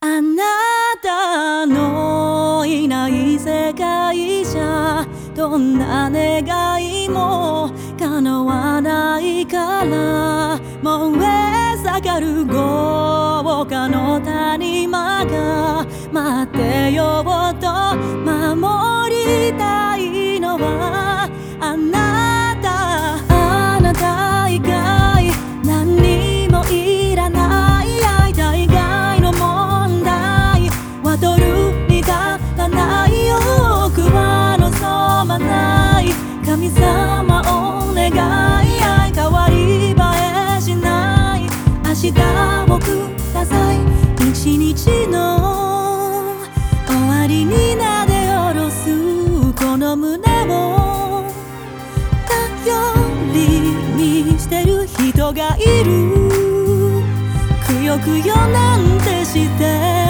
あなたのいない世界じゃどんな願いも叶わないから燃え盛る豪華の谷間が待ってようと守りたいのはください一日の終わりになで下ろすこの胸を頼りにしてる人がいるくよくよなんてして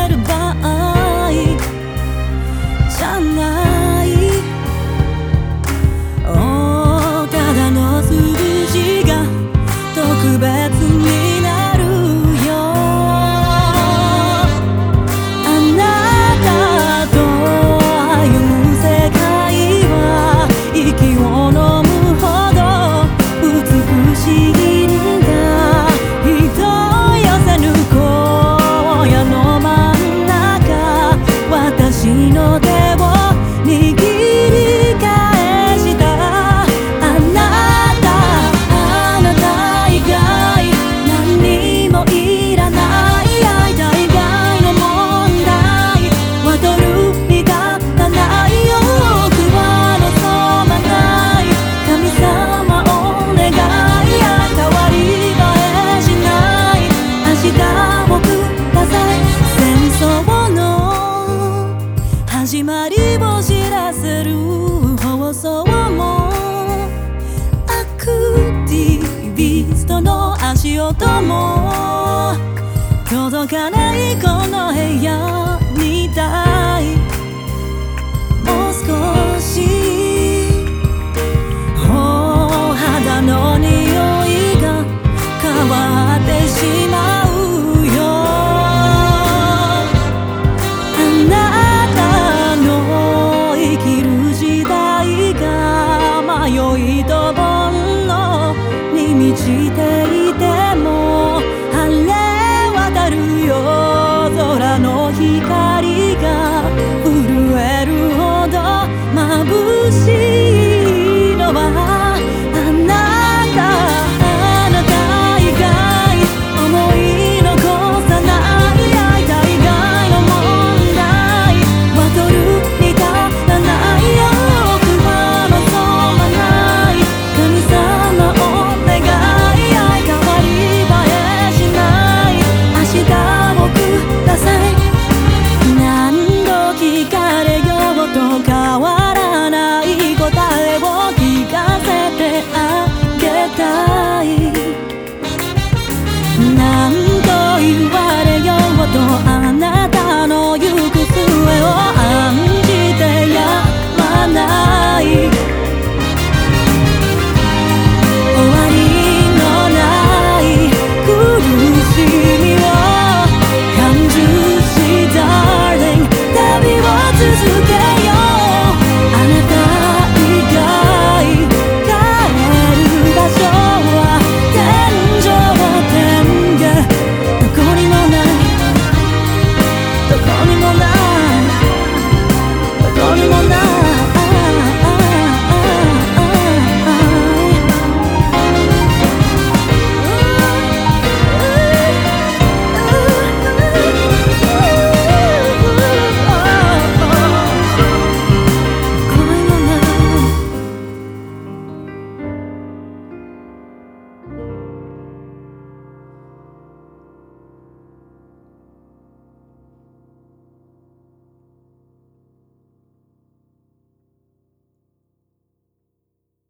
足音も届かないこの部屋にいたいもう少しお肌の匂いが変わってしまうよ。あなたの生きる時代が迷いと煩悩に満ちて光